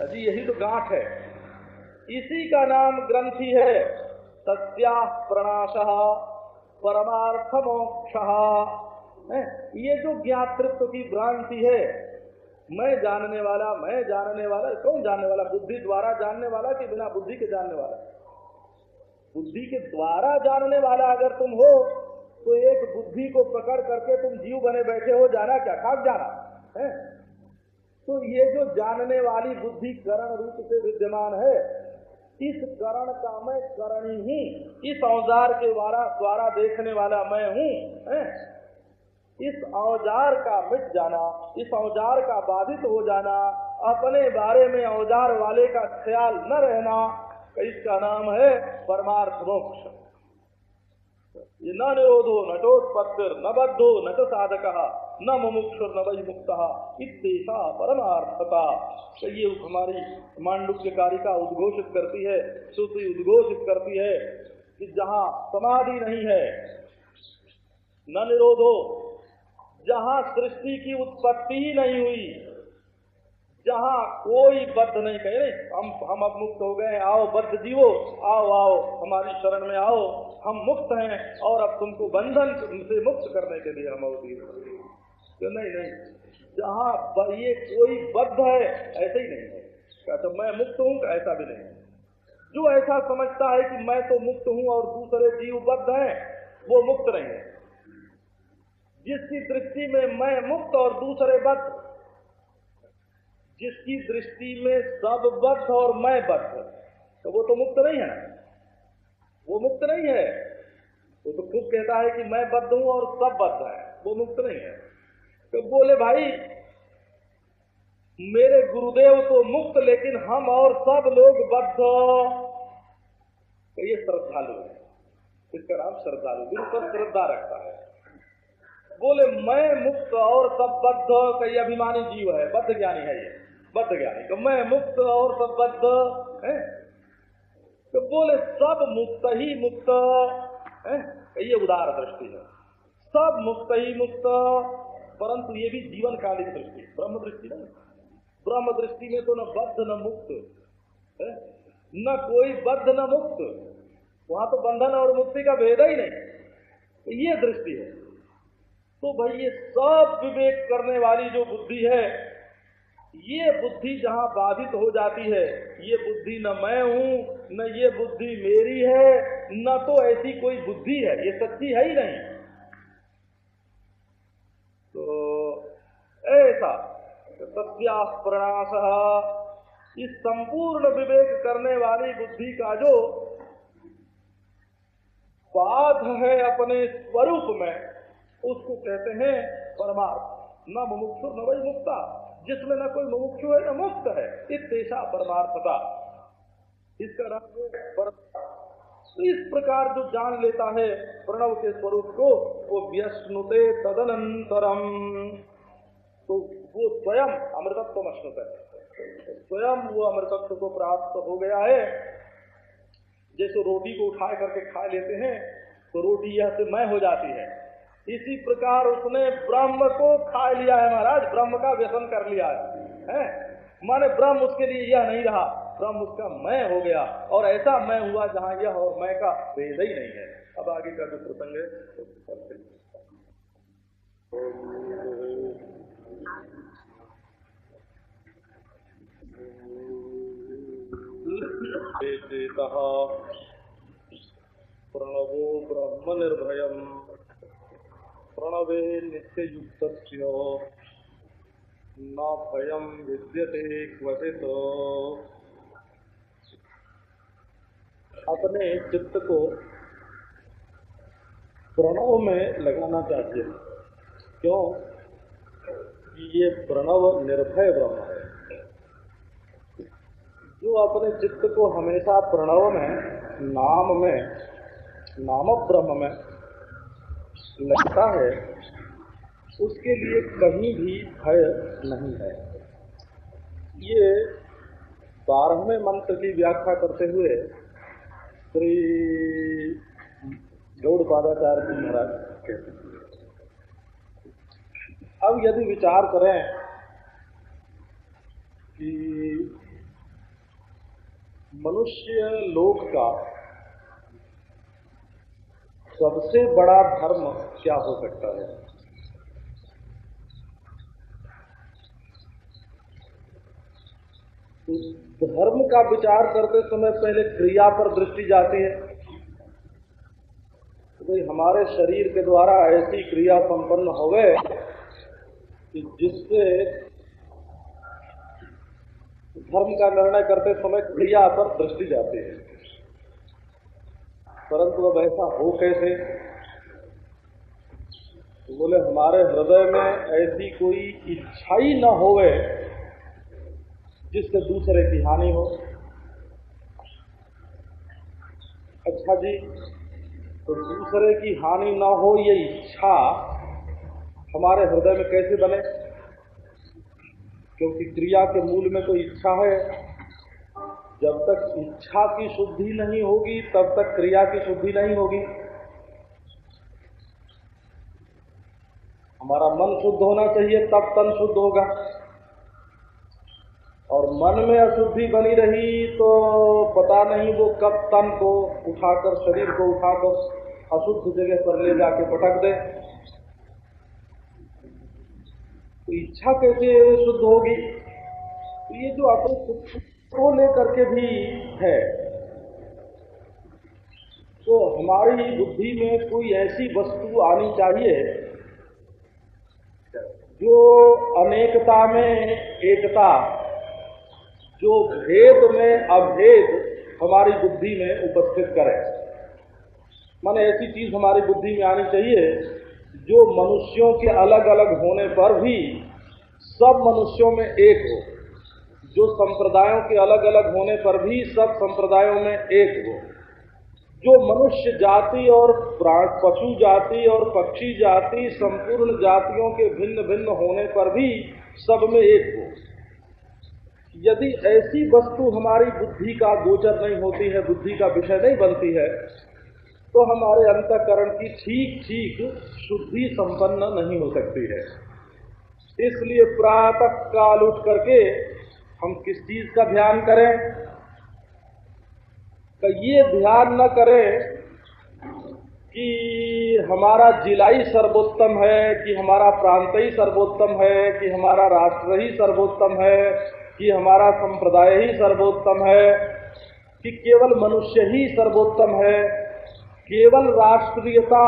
अजी यही तो गांठ है। इसी का नाम ग्रंथि है। सत्या प्रणाश परमार्थ मोक्ष ये जो ज्ञातृत्व की भ्रांति है, मैं जानने वाला, मैं जानने वाला, कौन जानने वाला? बुद्धि द्वारा जानने वाला कि बिना बुद्धि के जानने वाला? बुद्धि के द्वारा जानने वाला अगर तुम हो तो एक बुद्धि को पकड़ करके तुम जीव बने बैठे हो, जाना क्या? खाक जाना। है? तो ये जो जानने वाली बुद्धि करण रूप से विद्यमान है, इस करण का मैं करणी ही, इस औज़ार के द्वारा द्वारा देखने वाला मैं हूँ इस औज़ार का मिट जाना, इस औज़ार का बाधित हो जाना, अपने बारे में औज़ार वाले का ख्याल न रहना इसका नाम है परमार्थ मोक्ष। न निरोधो नटोत्पत्तिर न बद्धो, न तो साधक। न मुमुक्षुर न वही मुक्त इतना परमार्थता। तो ये हमारी मांडुक्य कारिका उद्घोषित करती है, श्रुति उद्घोषित करती है कि जहाँ समाधि नहीं है, न निरोधो। जहाँ सृष्टि की उत्पत्ति ही नहीं हुई, जहाँ कोई बद्ध नहीं कहे हम हम अब मुक्त हो गए आओ बद्ध जीवो, आओ आओ, हमारी शरण में आओ। हम मुक्त हैं और अब तुमको बंधन से मुक्त करने के लिए हम अवधि तो नहीं नहीं। जहाँ ये कोई बद्ध है, ऐसे ही नहीं है। क्या तो मैं मुक्त हूँ ऐसा भी नहीं जो ऐसा समझता है कि मैं तो मुक्त हूँ और दूसरे जीव बद्ध हैं, वो मुक्त नहीं है। जिसकी दृष्टि में मैं मुक्त और दूसरे बद्ध, जिसकी दृष्टि में सब बद्ध और मैं बद्ध तो वो तो मुक्त नहीं है। वो मुक्त नहीं है। वो तो खुद कहता है कि मैं बद्ध हूँ और सब बद्ध है, वो मुक्त नहीं है। तो बोले, भाई, मेरे गुरुदेव तो मुक्त, लेकिन हम और सब लोग बद्ध तो ये श्रद्धालु है। इसका नाम श्रद्धालु गुरु पर श्रद्धा रखता है। बोले, मैं मुक्त और सब बद्ध कई अभिमानी जीव है, बद्ध ज्ञानी है ये, बद्ध ज्ञानी। तो मैं मुक्त और सब बद्ध है। तो बोले, सब मुक्त ही मुक्त है। ये उदार दृष्टि है। सब मुक्त ही मुक्त परंतु ये भी जीवन कालिक दृष्टि ब्रह्म दृष्टि नहीं ब्रह्म दृष्टि में तो न बद्ध, न मुक्त न कोई बद्ध, न मुक्त। वहाँ तो बंधन और मुक्ति का भेद ही नहीं। तो ये दृष्टि है। तो भाई ये सब विवेक करने वाली जो बुद्धि है, ये बुद्धि जहाँ बाधित हो जाती है, ये बुद्धि न मैं हूँ, न ये बुद्धि मेरी है, न तो ऐसी कोई बुद्धि है। ये सच्ची है ही नहीं तो ऐसा सत्या प्रणाश इस संपूर्ण विवेक करने वाली बुद्धि का जो बाध है अपने स्वरूप में, उसको कहते हैं परमार्थ। न मुमुक्षु, न वही मुक्ता। जिसमें न कोई मुमुक्षु है, न मुक्त है, इस इतना परमार्थता। इसका नाम इस प्रकार जो जान लेता है प्रणव के स्वरूप को, वो व्यस्नुते तदनंतरम। तो वो स्वयं अमृतत्व अश्नुत है। स्वयं वो अमृतत्व को प्राप्त हो गया है। जैसे रोटी को उठा करके खा लेते हैं तो रोटी यह से मैं हो जाती है। इसी प्रकार उसने ब्रह्म को खा लिया है महाराज ब्रह्म का व्यसन कर लिया है, है? माने ब्रह्म उसके लिए यह नहीं रहा ब्रह्म उसका मैं हो गया। और ऐसा मैं हुआ जहाँ यह और मैं का भेद ही नहीं है। अब आगे का जो प्रसंग है प्रणवो ब्रह्म निर्भयम प्रणवे नित्य युक्त न भयम विद्यते क्वचित। अपने चित्त को प्रणव में लगाना चाहिए। क्यों? कि ये प्रणव निर्भय ब्रह्म है। जो अपने चित्त को हमेशा प्रणव में, नाम में, नाम ब्रह्म में लगता है, उसके लिए कहीं भी भय नहीं है। ये बारहवें मंत्र की व्याख्या करते हुए श्री गौड़ पादाचार्य जी महाराज कहते हैं। अब यदि विचार करें कि मनुष्य लोक का सबसे बड़ा धर्म क्या हो सकता है? धर्म का विचार करते समय पहले क्रिया पर दृष्टि जाती है। तो भाई, हमारे शरीर के द्वारा ऐसी क्रिया संपन्न हो गए कि जिससे धर्म का निर्णय करते समय क्रिया पर दृष्टि जाती है। परंतु अब ऐसा हो कैसे? तो बोले, हमारे हृदय में ऐसी कोई इच्छा ही न होवे जिससे दूसरे की हानि हो। अच्छा जी तो दूसरे की हानि ना हो ये इच्छा हमारे हृदय में कैसे बने? क्योंकि क्रिया के मूल में तो इच्छा है। जब तक इच्छा की शुद्धि नहीं होगी, तब तक क्रिया की शुद्धि नहीं होगी। हमारा मन शुद्ध होना चाहिए, तब तन शुद्ध होगा। और मन में अशुद्धि बनी रही तो पता नहीं वो कब तन को उठाकर, शरीर को उठाकर अशुद्ध जगह पर ले जाके पटक दे। तो इच्छा कैसे शुद्ध होगी। तो ये जो अपने को लेकर के भी है तो हमारी बुद्धि में कोई ऐसी वस्तु आनी चाहिए जो अनेकता में एकता, जो भेद में अभेद हमारी बुद्धि में उपस्थित करे। माने ऐसी चीज़ हमारी बुद्धि में आनी चाहिए जो मनुष्यों के अलग अलग होने पर भी सब मनुष्यों में एक हो। जो संप्रदायों के अलग अलग होने पर भी सब संप्रदायों में एक हो। जो मनुष्य जाति और पशु जाति और पक्षी जाति, संपूर्ण जातियों के भिन्न भिन्न होने पर भी सब में एक हो। यदि ऐसी वस्तु हमारी बुद्धि का गोचर नहीं होती है, बुद्धि का विषय नहीं बनती है तो हमारे अंतकरण की ठीक ठीक शुद्धि संपन्न नहीं हो सकती है। इसलिए प्रातः काल उठ करके हम किस चीज़ का ध्यान करें? तो ये ध्यान न करें कि हमारा जिला ही सर्वोत्तम है, कि हमारा प्रांत ही सर्वोत्तम है, कि हमारा राष्ट्र ही सर्वोत्तम है, कि हमारा संप्रदाय ही सर्वोत्तम है, कि केवल मनुष्य ही सर्वोत्तम है। केवल राष्ट्रीयता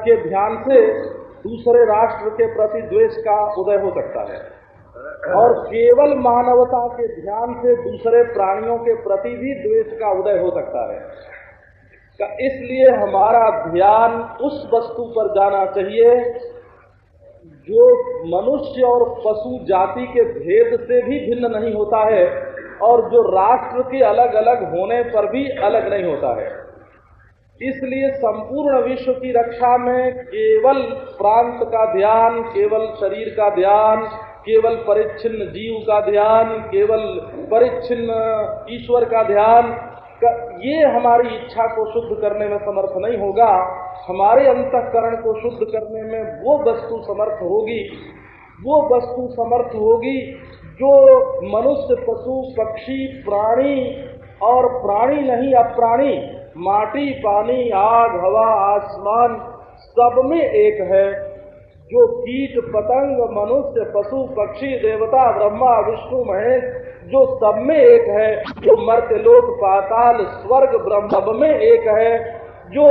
के ध्यान से दूसरे राष्ट्र के प्रति द्वेष का उदय हो सकता है। और केवल मानवता के ध्यान से दूसरे प्राणियों के प्रति भी द्वेष का उदय हो सकता है। इसलिए हमारा ध्यान उस वस्तु पर जाना चाहिए जो मनुष्य और पशु जाति के भेद से भी भिन्न नहीं होता है और जो राष्ट्र के अलग अलग होने पर भी अलग नहीं होता है। इसलिए संपूर्ण विश्व की रक्षा में केवल प्रांत का ध्यान, केवल शरीर का ध्यान, केवल परिच्छिन्न जीव का ध्यान, केवल परिच्छिन्न ईश्वर का ध्यान ये हमारी इच्छा को शुद्ध करने में समर्थ नहीं होगा। हमारे अंतकरण को शुद्ध करने में वो वस्तु समर्थ होगी। वो वस्तु समर्थ होगी जो मनुष्य, पशु, पक्षी, प्राणी और प्राणी नहीं, अप्राणी माटी, पानी, आग, हवा, आसमान, सब में एक है, जो कीट, पतंग, मनुष्य, पशु, पक्षी, देवता, ब्रह्मा, विष्णु, महेश, जो सब में एक है, जो मर्त्य लोक, पाताल, स्वर्ग, ब्रह्म, सब में एक है, जो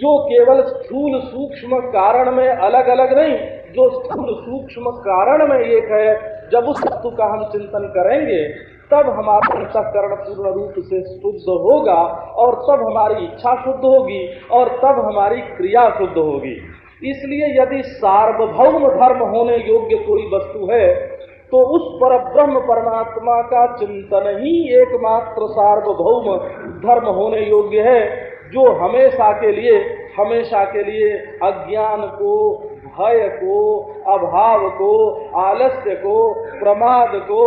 जो केवल स्थूल सूक्ष्म कारण में अलग अलग नहीं, जो स्थूल सूक्ष्म कारण में एक है, जब उस तत्व का हम चिंतन करेंगे तब हमारा अंतकरण पूर्ण रूप से शुद्ध होगा और तब हमारी इच्छा शुद्ध होगी और तब हमारी क्रिया शुद्ध होगी। इसलिए यदि सार्वभौम धर्म होने योग्य कोई वस्तु है तो उस पर ब्रह्म परमात्मा का चिंतन ही एकमात्र सार्वभौम धर्म होने योग्य है, जो हमेशा के लिए, हमेशा के लिए अज्ञान को, भय को, अभाव को, आलस्य को, प्रमाद को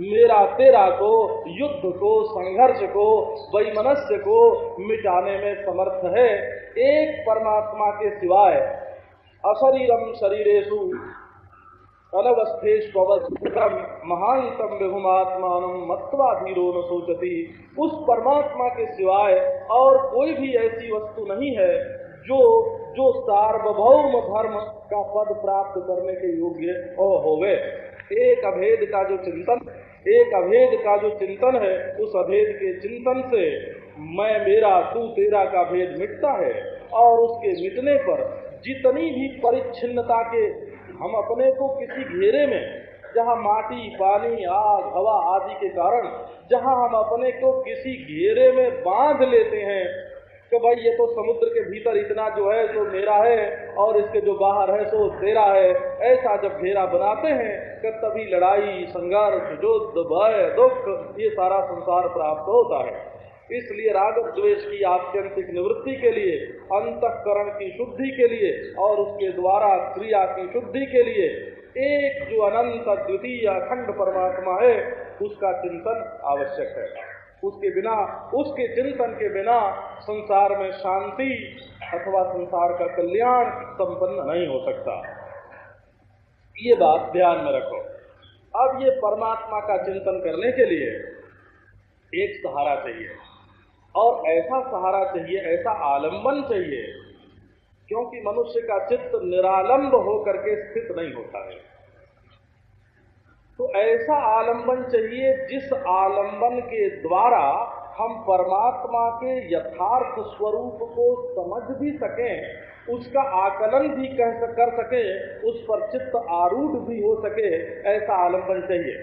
मेरा तेरा को, युद्ध को, संघर्ष को, वैमनस्य को मिटाने में समर्थ है। एक परमात्मा के सिवाय अशरीरम शरीरेशु अनवस्थेष्वस्तम महानतम विभुमात्मान मत्वा धीरो न सोचती उस परमात्मा के सिवाय और कोई भी ऐसी वस्तु नहीं है जो जो सार्वभौम धर्म का पद प्राप्त करने के योग्य हो होवे। एक अभेद का जो चिंतन, एक अभेद का जो चिंतन है, उस अभेद के चिंतन से मैं, मेरा, तू, तेरा का भेद मिटता है और उसके मिटने पर जितनी भी परिच्छिन्नता के हम अपने को किसी घेरे में, जहाँ माटी, पानी, आग, हवा आदि के कारण, जहाँ हम अपने को किसी घेरे में बाँध लेते हैं कि भाई ये तो समुद्र के भीतर इतना जो है सो मेरा है और इसके जो बाहर है सो तेरा है। ऐसा जब घेरा बनाते हैं कि तभी लड़ाई, संघर्ष, युद्ध, भय, दुख, ये सारा संसार प्राप्त होता है। इसलिए राग द्वेष की आत्यंतिक निवृत्ति के लिए, अंतकरण की शुद्धि के लिए और उसके द्वारा क्रिया की शुद्धि के लिए एक जो अनंत द्वितीय अखंड परमात्मा है, उसका चिंतन आवश्यक है। उसके बिना, उसके चिंतन के बिना संसार में शांति अथवा संसार का कल्याण संपन्न नहीं हो सकता। ये बात ध्यान में रखो। अब ये परमात्मा का चिंतन करने के लिए एक सहारा चाहिए। और ऐसा सहारा चाहिए, ऐसा आलंबन चाहिए, क्योंकि मनुष्य का चित्त निरालंब होकर के स्थित नहीं होता है। तो ऐसा आलंबन चाहिए जिस आलंबन के द्वारा हम परमात्मा के यथार्थ स्वरूप को समझ भी सकें, उसका आकलन भी कह कर सके, उस पर चित्त आरूढ़ भी हो सके, ऐसा आलंबन चाहिए।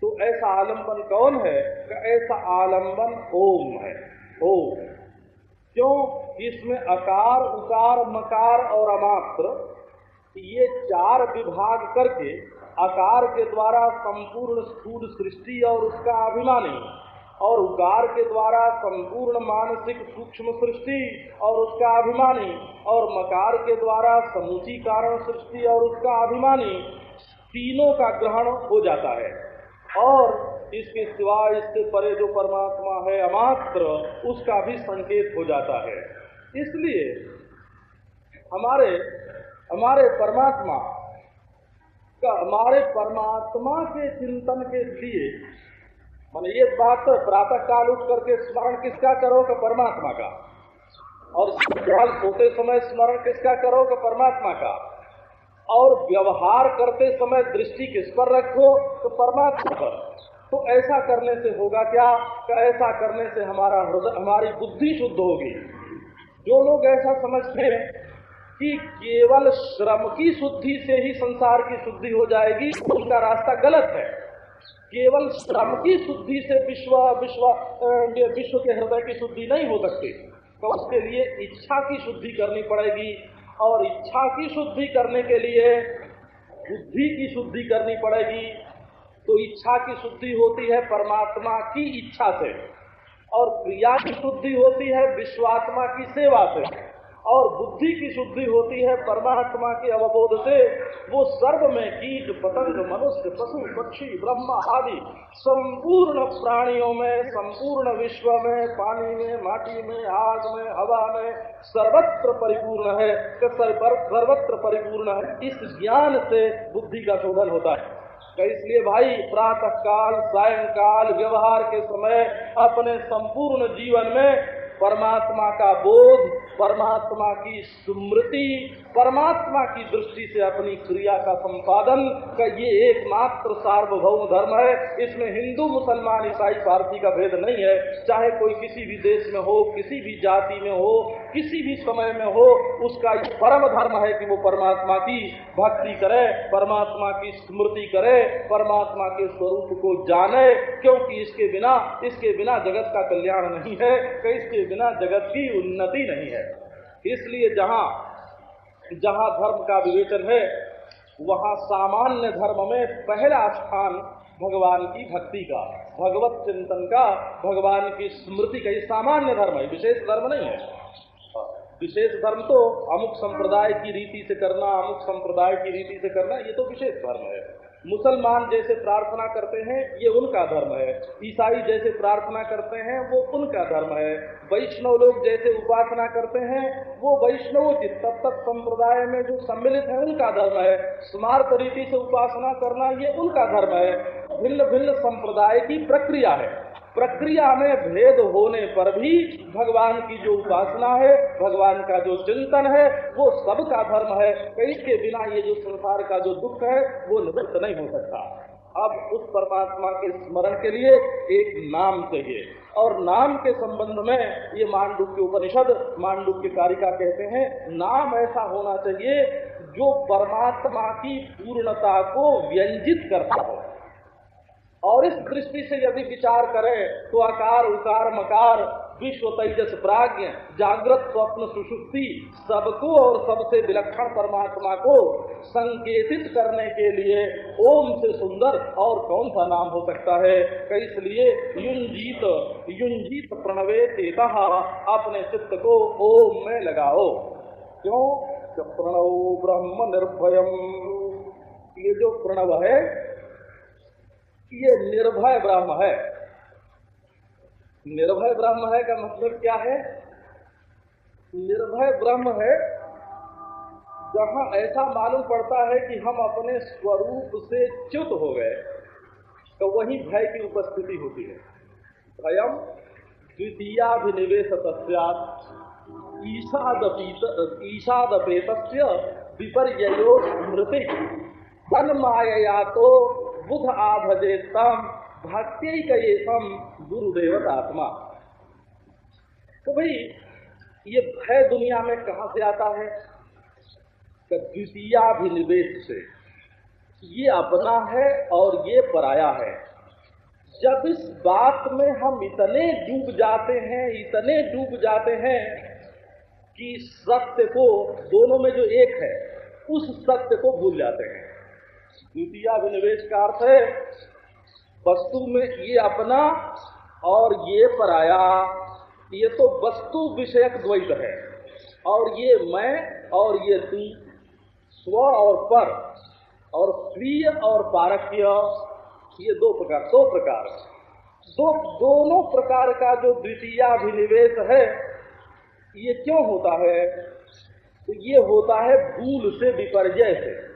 तो ऐसा आलंबन कौन है? कि ऐसा आलंबन ओम है। ओम क्यों? इसमें अकार, उकार, मकार और अमात्र, ये चार विभाग करके आकार के द्वारा संपूर्ण स्थूल सृष्टि और उसका अभिमानी और उकार के द्वारा संपूर्ण मानसिक सूक्ष्म सृष्टि और उसका अभिमानी और मकार के द्वारा समूची कारण सृष्टि और उसका अभिमानी तीनों का ग्रहण हो जाता है। और इसके सिवा इससे परे जो परमात्मा है अमात्र, उसका भी संकेत हो जाता है। इसलिए हमारे हमारे परमात्मा हमारे परमात्मा के चिंतन के लिए, मान ये बात प्रातः काल उठ करके स्मरण किसका करो कि परमात्मा का? और सोते समय स्मरण किसका करो कि परमात्मा का? और व्यवहार करते समय दृष्टि किस पर रखो तो परमात्मा पर? तो ऐसा करने से होगा क्या? कि ऐसा करने से हमारा हृदय, हमारी बुद्धि शुद्ध होगी। जो लोग ऐसा समझते हैं कि केवल श्रम की शुद्धि से ही संसार की शुद्धि हो जाएगी, उसका रास्ता गलत है। केवल श्रम की शुद्धि से विश्व विश्व विश्व के हृदय की शुद्धि नहीं हो सकती तो उसके लिए इच्छा की शुद्धि करनी पड़ेगी। और इच्छा की शुद्धि करने के लिए बुद्धि की शुद्धि करनी पड़ेगी। तो इच्छा की शुद्धि होती है परमात्मा की इच्छा से, और क्रिया की शुद्धि होती है विश्वात्मा की सेवा से। और बुद्धि की शुद्धि होती है परमात्मा के अवबोध से। वो सर्व में कीट, पतंग, मनुष्य, पशु, पक्षी, ब्रह्म आदि संपूर्ण प्राणियों में, संपूर्ण विश्व में, पानी में, माटी में, आग में, हवा में सर्वत्र परिपूर्ण है सर्वत्र परिपूर्ण है। इस ज्ञान से बुद्धि का शोधन होता है। तो इसलिए भाई प्रातः काल सायंकाल, व्यवहार के समय अपने संपूर्ण जीवन में परमात्मा का बोध परमात्मा की स्मृति, परमात्मा की दृष्टि से अपनी क्रिया का संपादन का ये एकमात्र सार्वभौम धर्म है। इसमें हिंदू, मुसलमान, ईसाई, पारसी का भेद नहीं है। चाहे कोई किसी भी देश में हो, किसी भी जाति में हो, किसी भी समय में हो, उसका परम धर्म है कि वो परमात्मा की भक्ति करे, परमात्मा की स्मृति करे, परमात्मा के स्वरूप को जाने, क्योंकि इसके बिना इसके बिना जगत का कल्याण नहीं है, इसके बिना जगत की उन्नति नहीं है। इसलिए जहाँ जहाँ धर्म का विवेचन है, वहाँ सामान्य धर्म में पहला स्थान भगवान की भक्ति का, भगवत चिंतन का, भगवान की स्मृति का ये सामान्य धर्म है। विशेष धर्म नहीं है। विशेष धर्म तो अमुक संप्रदाय की रीति से करना, अमुक संप्रदाय की रीति से करना, ये तो विशेष धर्म है। मुसलमान जैसे प्रार्थना करते हैं, ये उनका धर्म है। ईसाई जैसे प्रार्थना करते हैं, वो उनका धर्म है। वैष्णव लोग जैसे उपासना करते हैं, वो वैष्णव वैष्णवोचित तब तक संप्रदाय में जो सम्मिलित है, उनका धर्म है। स्मार्ट रीति से उपासना करना, ये उनका धर्म है। भिन्न भिन्न संप्रदाय की प्रक्रिया है। प्रक्रिया में भेद होने पर भी भगवान की जो उपासना है, भगवान का जो चिंतन है, वो सबका धर्म है। कई के बिना ये जो संसार का जो दुख है, वो निवृत्त नहीं हो सकता। अब उस परमात्मा के स्मरण के लिए एक नाम चाहिए। और नाम के संबंध में ये मांडू के उपनिषद मांडू के कारिका कहते हैं, नाम ऐसा होना चाहिए जो परमात्मा की पूर्णता को व्यंजित करता हो। और इस दृष्टि से यदि विचार करें तो आकार, उकार, मकार, विश्व तेजस प्राज्ञ जागृत, स्वप्न, सुषुप्ति, सबको और सबसे विलक्षण परमात्मा को संकेतित करने के लिए ओम से सुंदर और कौन सा नाम हो सकता है? इसलिए युंजीत युंजीत प्रणवे चेता अपने चित्त को ओम में लगाओ। क्यों? प्रणव ब्रह्म निर्भयम। ये जो प्रणव है ये निर्भय ब्रह्म है। निर्भय ब्रह्म है का मतलब क्या है? निर्भय ब्रह्म है, जहाँ ऐसा मालूम पड़ता है कि हम अपने स्वरूप से च्युत हो गए तो वही भय की उपस्थिति होती है। भयम द्वितीयाभिनिवेश ईशादपेत विपर्यो स्मृति। तन माया तो बुध आभजे तम भक्त्यम गुरुदेव आत्मा तो भाई, ये भय दुनिया में कहा से आता है? द्वितीयाभिनिवेश से। ये अपना है और ये पराया है। जब इस बात में हम इतने डूब जाते हैं, इतने डूब जाते हैं कि सत्य को दोनों में जो एक है, उस सत्य को भूल जाते हैं। द्वितीयाभिनिवेश का अर्थ है, वस्तु में ये अपना और ये पराया। ये तो वस्तु विषयक द्वैत है। और ये मैं और ये तू, स्व और पर, और प्रिय और पारक्य ये दो प्रकार दो प्रकार। दो, दोनों प्रकार का जो द्वितीय द्वितीयाभिनिवेश है, ये क्यों होता है? तो ये होता है भूल से विपर्जय से।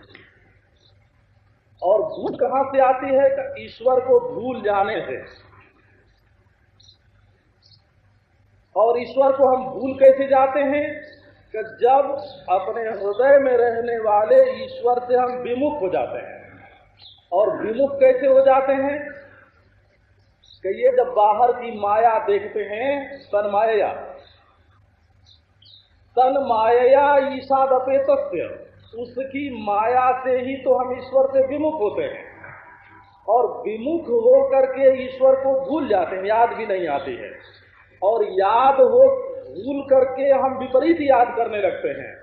और भूल कहाँ से आती है कि ईश्वर को भूल जाने से? और ईश्वर को हम भूल कैसे जाते हैं कि जब अपने हृदय में रहने वाले ईश्वर से हम विमुख हो जाते हैं? और विमुख कैसे हो जाते हैं? कि ये जब बाहर की माया देखते हैं तन माया तन माया ईसा दपेत उसकी माया से ही तो हम ईश्वर से विमुख होते हैं। और विमुख हो करके ईश्वर को भूल जाते हैं, याद भी नहीं आती है। और याद हो, भूल करके हम विपरीत याद करने लगते हैं।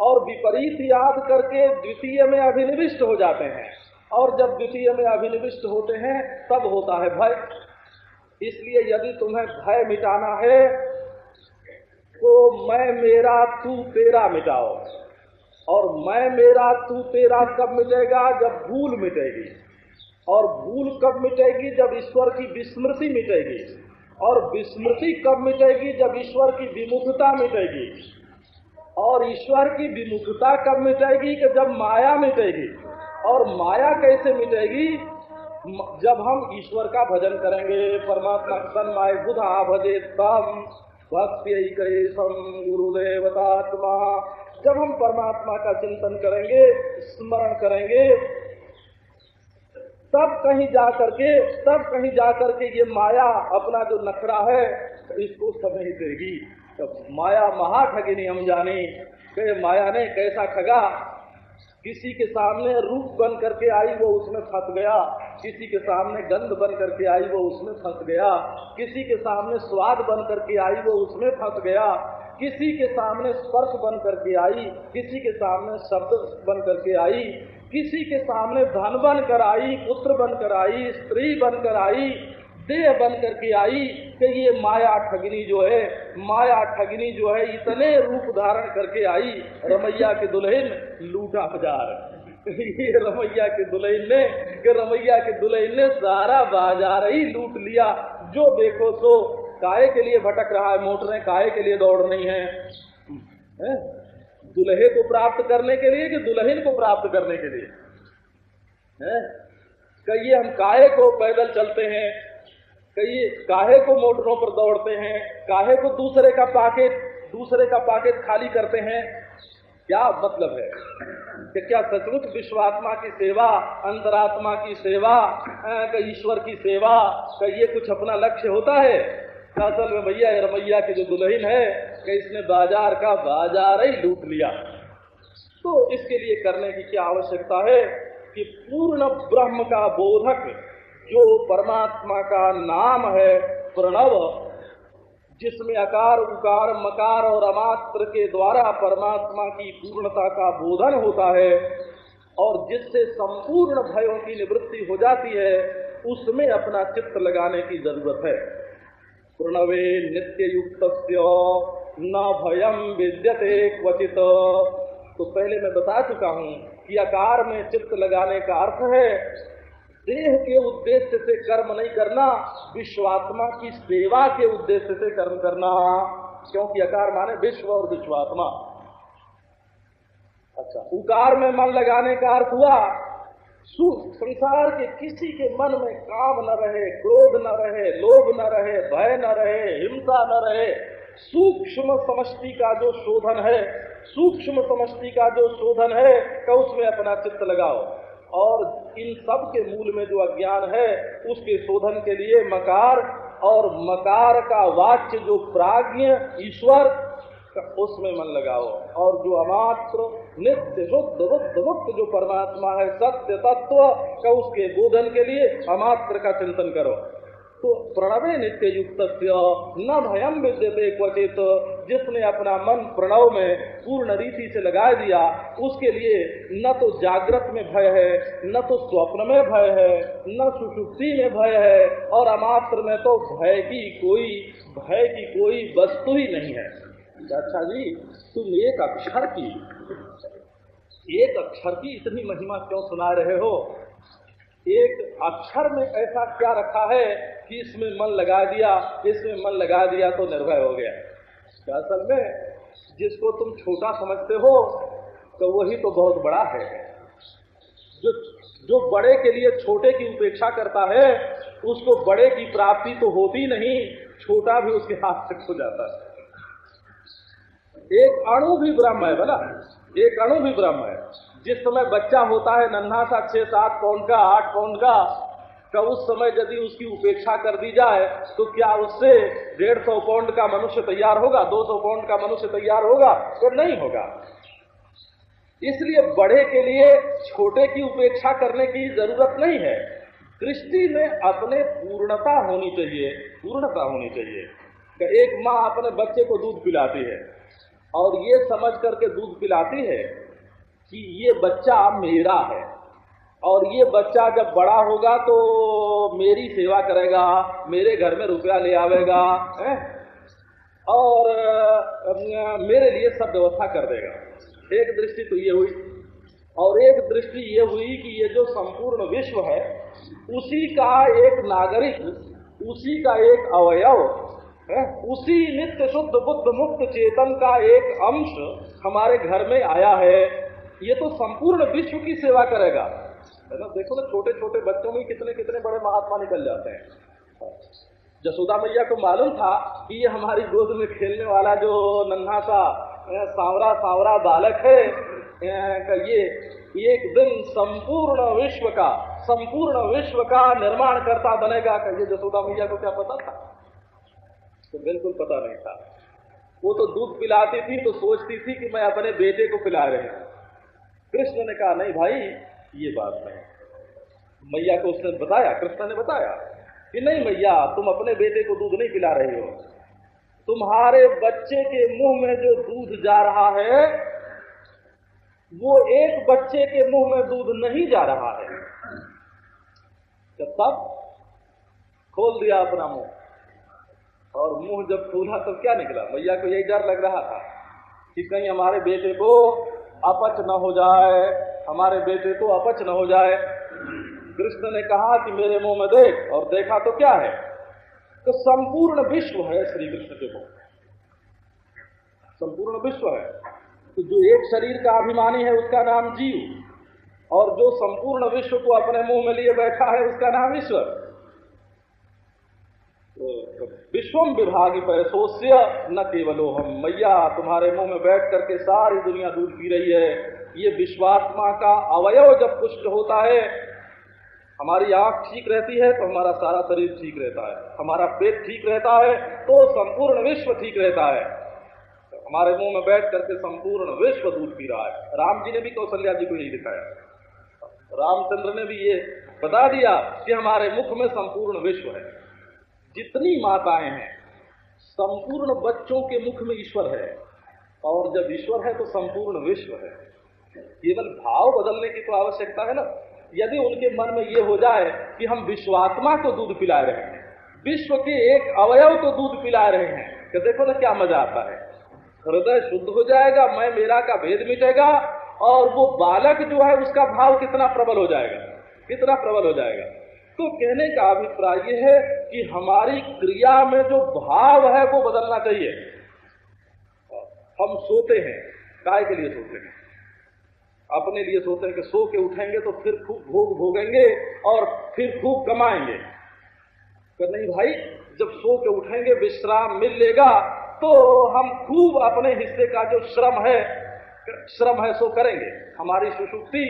और विपरीत याद करके द्वितीय में अभिनिविष्ट हो जाते हैं। और जब द्वितीय में अभिनिविष्ट होते हैं, तब होता है भय। इसलिए यदि तुम्हें भय मिटाना है तो मैं मेरा तू तेरा मिटाओ। और मैं मेरा तू तेरा कब मिटेगा? जब भूल मिटेगी। और भूल कब मिटेगी? जब ईश्वर की विस्मृति मिटेगी। और विस्मृति कब मिटेगी? जब ईश्वर की विमुखता मिटेगी। और ईश्वर की विमुखता कब मिटेगी? कि जब माया मिटेगी। और माया कैसे मिटेगी? जब हम ईश्वर का भजन करेंगे। परमात्मा सन माए बुधा भजे तम गुरुदेवतात्मा। जब हम परमात्मा का चिंतन करेंगे, स्मरण करेंगे, तब कहीं जा करके, तब कहीं जा करके ये माया अपना जो नखरा है, इसको समझ देगी। तब माया महाठगिनी हम जाने, कि माया ने कैसा ठगा किसी के सामने रूप बन करके आई, वो उसमें फंस गया। किसी के सामने गंध बन करके आई, वो उसमें फंस गया। किसी के सामने स्वाद बन करके आई, वो उसमें फंस गया। किसी के सामने स्पर्श बन करके आई, किसी के सामने शब्द बन करके आई। किसी के सामने धन बन कर आई, पुत्र बन कर आई, स्त्री बन कर आई देह बन करके आई कि ये माया ठगनी जो है, माया ठगनी जो है, इतने रूप धारण करके आई, रमैया के दुल्हन लूटा हज़ार ये रमैया के दुल्हन ने, कि रमैया के दुल्हन ने सारा बाज़ार ही लूट लिया। जो देखो सो, काहे के लिए भटक रहा है मोटरें, काहे के लिए दौड़ रही हैं? है? दुल्हे को प्राप्त करने के लिए कि दुल्हन को प्राप्त करने के लिए? है? कहिए हम काहे को पैदल चलते हैं? कहिए काहे को मोटरों पर दौड़ते हैं, काहे को दूसरे का पाकेट, दूसरे का पाकेट खाली करते हैं? क्या मतलब है? कि क्या सचमुच विश्वात्मा की सेवा, अंतरात्मा की सेवा ईश्वर की सेवा, का ये कुछ अपना लक्ष्य होता है? असल में भैया रमैया की जो दुल्हन है, कि इसने बाज़ार का बाज़ार ही लूट लिया। तो इसके लिए करने की क्या आवश्यकता है? कि पूर्ण ब्रह्म का बोधक जो परमात्मा का नाम है प्रणव, जिसमें अकार, उकार, मकार और अमात्र के द्वारा परमात्मा की पूर्णता का बोधन होता है और जिससे संपूर्ण भयों की निवृत्ति हो जाती है, उसमें अपना चित्त लगाने की ज़रूरत है। प्रणवे नित्य युक्त न भयम विद्यते क्वचित। तो पहले मैं बता चुका हूँ कि आकार में चित्त लगाने का अर्थ है देह के उद्देश्य से कर्म नहीं करना, विश्वात्मा की सेवा के उद्देश्य से कर्म करना, क्योंकि अकार माने विश्व और विश्वात्मा। अच्छा उकार में मन लगाने का अर्थ हुआ संसार के किसी के मन में काम न रहे, क्रोध न रहे, लोभ न रहे, भय न रहे, हिंसा न रहे, सूक्ष्म समष्टि का जो शोधन है, सूक्ष्म समष्टि का जो शोधन है का उसमें अपना चित्त लगाओ। और इन सब के मूल में जो अज्ञान है, उसके शोधन के लिए मकार और मकार का वाच्य जो प्राज्ञ ईश्वर, उसमें मन लगाओ। और जो अमात्र, नित्य, शुद्ध, बुद्ध मुक्त जो परमात्मा है, सत्य तत्व का उसके बोधन के लिए अमात्र का चिंतन करो। तो प्रणवे नित्य युक्त न भयम विद्यते क्वचित। जिसने अपना मन प्रणव में पूर्ण रीति से लगा दिया, उसके लिए न तो जागृत में भय है, न तो स्वप्न में भय है, न सुषुप्ति में भय है, और अमात्र में तो भय की कोई, भय की कोई वस्तु ही नहीं है। अच्छा जी, तुम एक अक्षर की, एक अक्षर की इतनी महिमा क्यों सुना रहे हो? एक अक्षर में ऐसा क्या रखा है कि इसमें मन लगा दिया, इसमें मन लगा दिया तो निर्भय हो गया। असल में जिसको तुम छोटा समझते हो तो वही तो बहुत बड़ा है। जो जो बड़े के लिए छोटे की उपेक्षा करता है, उसको बड़े की प्राप्ति तो होती नहीं, छोटा भी उसके हाथ से खो जाता है। एक अणु भी ब्रह्म है बोला एक अणु भी ब्रह्म है। जिस समय बच्चा होता है, नन्हा सा छह सात पाउंड का, आठ पाउंड का तो उस समय यदि उसकी उपेक्षा कर दी जाए तो क्या उससे डेढ़ सौ पाउंड का मनुष्य तैयार होगा, दो सौ पाउंड का मनुष्य तैयार होगा? तो नहीं होगा। इसलिए बड़े के लिए छोटे की उपेक्षा करने की ज़रूरत नहीं है। दृष्टि में अपने पूर्णता होनी चाहिए, पूर्णता होनी चाहिए। एक माँ अपने बच्चे को दूध पिलाती है, और ये समझ करके दूध पिलाती है कि ये बच्चा मेरा है। और ये बच्चा जब बड़ा होगा तो मेरी सेवा करेगा, मेरे घर में रुपया ले आवेगा, है? और मेरे लिए सब व्यवस्था कर देगा। एक दृष्टि तो ये हुई। और एक दृष्टि ये हुई कि ये जो संपूर्ण विश्व है, उसी का एक नागरिक, उसी का एक अवयव, है? उसी नित्य शुद्ध बुद्ध मुक्त चेतन का एक अंश हमारे घर में आया है। ये तो संपूर्ण विश्व की सेवा करेगा। है ना देखो ना छोटे छोटे बच्चों में कितने कितने बड़े महात्मा निकल जाते हैं। जसोदा मैया को मालूम था कि ये हमारी गोद में खेलने वाला जो नन्हा सा सांवरा सांवरा बालक है ये एक दिन संपूर्ण विश्व का, संपूर्ण विश्व का निर्माण करता बनेगा ये जसोदा मैया को क्या पता था? तो बिल्कुल पता नहीं था। वो तो दूध पिलाती थी तो सोचती थी कि मैं अपने बेटे को पिला रही हूँ। कृष्ण ने कहा, नहीं भाई, ये बात नहीं। मैया को उसने बताया, कृष्ण ने बताया कि नहीं मैया, तुम अपने बेटे को दूध नहीं पिला रहे हो। तुम्हारे बच्चे के मुँह में जो दूध जा रहा है, वो एक बच्चे के मुँह में दूध नहीं जा रहा है। तब खोल दिया अपना मुँह और मुँह जब खोला, तब क्या निकला? मैया को यही डर लग रहा था कि कहीं हमारे बेटे को अपच न हो जाए, हमारे बेटे को अपच न हो जाए। कृष्ण ने कहा कि मेरे मुँह में देख, और देखा तो क्या है? तो संपूर्ण विश्व है श्री कृष्ण के मुँह संपूर्ण विश्व है। तो जो एक शरीर का अभिमानी है, उसका नाम जीव। और जो संपूर्ण विश्व को अपने मुँह में लिए बैठा है, उसका नाम ईश्वर। विश्वम विभाग पैसोस्य न केवलो हम मैया, तुम्हारे मुँह में बैठ करके सारी दुनिया दूध पी रही है। ये विश्वात्मा का अवयव जब पुष्ट होता है, हमारी आँख ठीक रहती है तो हमारा सारा शरीर ठीक रहता है। हमारा पेट ठीक रहता है तो संपूर्ण विश्व ठीक रहता है। हमारे मुँह में बैठ करके संपूर्ण विश्व दूध पी रहा है। राम जी ने भी कौशल्या जी को यही दिखाया। रामचंद्र ने भी ये बता दिया कि हमारे मुख में संपूर्ण विश्व है। जितनी माताएँ हैं, संपूर्ण बच्चों के मुख में ईश्वर है। और जब ईश्वर है तो संपूर्ण विश्व है। केवल भाव बदलने की तो आवश्यकता है ना? यदि उनके मन में ये हो जाए कि हम विश्वात्मा को दूध पिला रहे हैं, विश्व के एक अवयव को दूध पिला रहे हैं कि देखो ना क्या मज़ा आता है। हृदय शुद्ध हो जाएगा, मैं, मेरा का भेद मिटेगा, और वो बालक जो है, उसका भाव कितना प्रबल हो जाएगा। कितना प्रबल हो जाएगा। तो कहने का अभिप्राय यह है कि हमारी क्रिया में जो भाव है वो बदलना चाहिए। हम सोते हैं काय के लिए सोते हैं। अपने लिए सोते हैं कि सो के उठेंगे तो फिर खूब भोग भोगेंगे और फिर खूब कमाएँगे। तो नहीं भाई, जब सो के उठेंगे, विश्राम मिल लेगा तो हम खूब अपने हिस्से का जो श्रम है श्रम है सो करेंगे। हमारी सुसुप्ति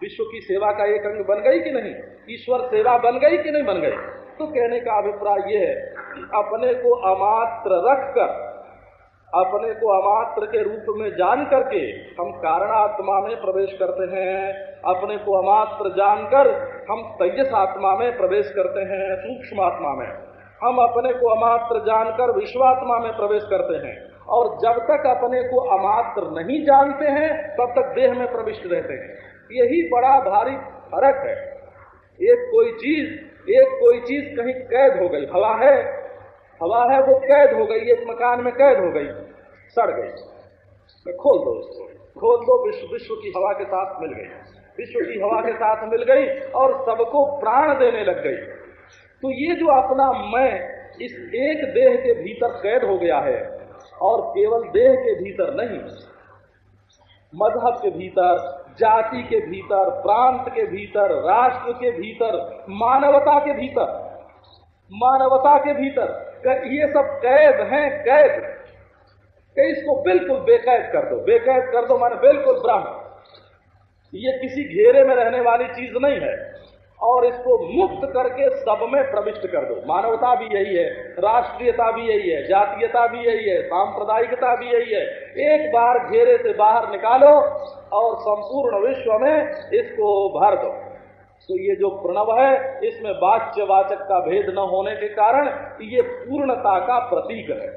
विश्व की सेवा का एक अंग बन गई कि नहीं? ईश्वर सेवा बन गई कि नहीं बन गई? तो कहने का अभिप्राय यह है कि अपने को अमात्र रख कर अपने को अमात्र के रूप में जान करके हम कारणात्मा में प्रवेश करते हैं, अपने को अमात्र जानकर हम तेजस आत्मा में प्रवेश करते हैं, सूक्ष्म आत्मा में। हम अपने को अमात्र जानकर विश्वात्मा में प्रवेश करते हैं और जब तक अपने को अमात्र नहीं जानते हैं, तब तक देह में प्रविष्ट रहते हैं। यही बड़ा भारी फ़र्क है। एक कोई चीज़, एक कोई चीज़ कहीं कैद हो गई। हवा है हवा है, वो कैद हो गई, एक मकान में कैद हो गई, सड़ गई। खोल दो उसको खोल दो, विश्व विश्व की हवा के साथ मिल गई। विश्व की हवा के साथ मिल गई और सबको प्राण देने लग गई। तो ये जो अपना मैं इस एक देह के भीतर कैद हो गया है और केवल देह के भीतर नहीं मज़हब के भीतर, जाति के भीतर, प्रांत के भीतर, राष्ट्र के भीतर, मानवता के भीतर, मानवता के भीतर ये सब कैद हैं, कैद। कि इसको बिल्कुल बेकैद कर दो। बेकैद कर दो माने बिल्कुल ब्रह्म ये किसी घेरे में रहने वाली चीज़ नहीं है। और इसको मुक्त करके सब में प्रविष्ट कर दो। मानवता भी यही है, राष्ट्रीयता भी यही है, जातीयता भी यही है, सांप्रदायिकता भी यही है। एक बार घेरे से बाहर निकालो और संपूर्ण विश्व में इसको भर दो। तो ये जो प्रणव है, इसमें वाच्य वाचक का भेद न होने के कारण ये पूर्णता का प्रतीक है।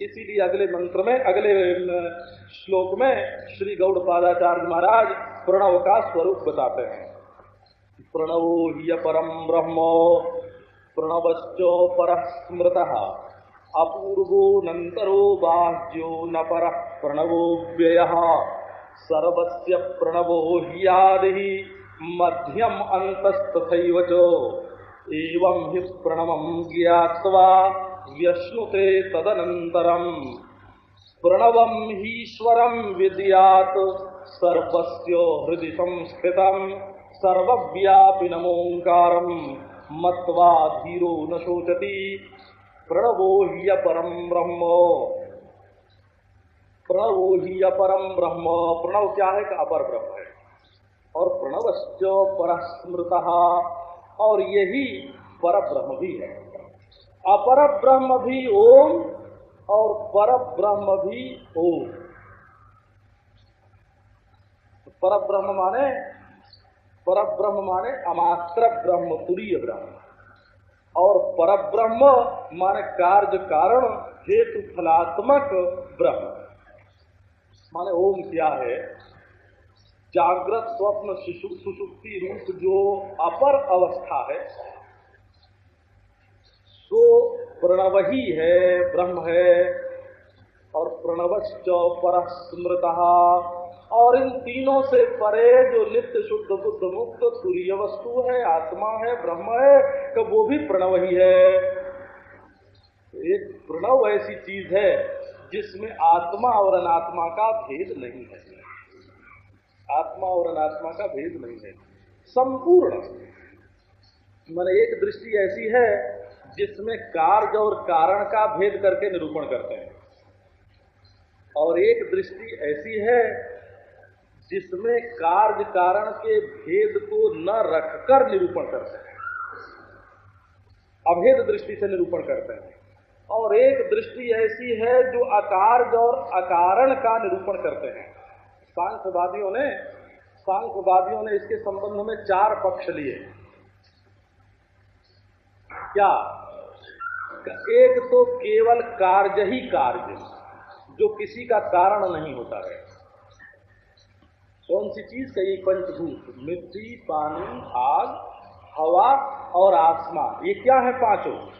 इसीलिए अगले मंत्र में, अगले श्लोक में श्री गौड़ पादाचार्य महाराज प्रणव का स्वरूप बताते हैं। प्रणवो ह्य परम ब्रह्म प्रणवश्चो पर स्मृत। अपूर्वो नंतरो बाह्यो न पर प्रणवो व्यय। सर्वस्य प्रणवो ह्यादि मध्यम अंतस्तथैव च। एवं हि प्रणवं ज्ञात्वा व्यश्नुते तदनन्तरम्। प्रणवं हीश्वरं विद्यात् सर्वस्य हृदि संस्कृतम् सर्वव्यापिनमोङ्कारं मत्वा धीरो न शोचति, प्रणवो ह्य परम ब्रह्म। प्रणवो ह्य परम ब्रह्म। प्रणव क्या है का अपर ब्रह्म है? और प्रणवश्च पर स्मृत और यही पर ब्रह्म भी है। अपर ब्रह्म भी ओम, और पर ब्रह्म भी ओम। पर ब्रह्म माने पर ब्रह्म माने अमात्र ब्रह्म, तुरीय ब्रह्म। और पर ब्रह्म माने कार्य कारण, हेतु फलात्मक ब्रह्म। माने ओम क्या है? जागृत स्वप्न शिशु, सुषुप्ति रूप जो अपर अवस्था है तो प्रणव ही है, ब्रह्म है और प्रणवश्च पर स्मृत। और इन तीनों से परे जो नित्य शुद्ध, बुद्ध मुक्त सूर्य वस्तु है, आत्मा है, ब्रह्म है तो वो भी प्रणव ही है। एक प्रणव ऐसी चीज़ है जिसमें आत्मा और अनात्मा का भेद नहीं है। आत्मा और अनात्मा का भेद नहीं है। संपूर्ण। मैंने एक दृष्टि ऐसी है जिसमें कार्य और कारण का भेद करके निरूपण करते हैं। और एक दृष्टि ऐसी है जिसमें कार्य कारण के भेद को न रखकर निरूपण करते हैं। अभेद दृष्टि से निरूपण करते हैं। और एक दृष्टि ऐसी है जो अकार और अकारण का निरूपण करते हैं। सांख्यवादियों ने सांख्यवादियों ने इसके संबंध में चार पक्ष लिए। क्या? एक तो केवल कार्य ही कार्य। जो किसी का कारण नहीं होता है। कौन सी चीज़ का ये पंचभूत? मिट्टी, पानी आग हवा और आसमान। ये क्या है पाँचों?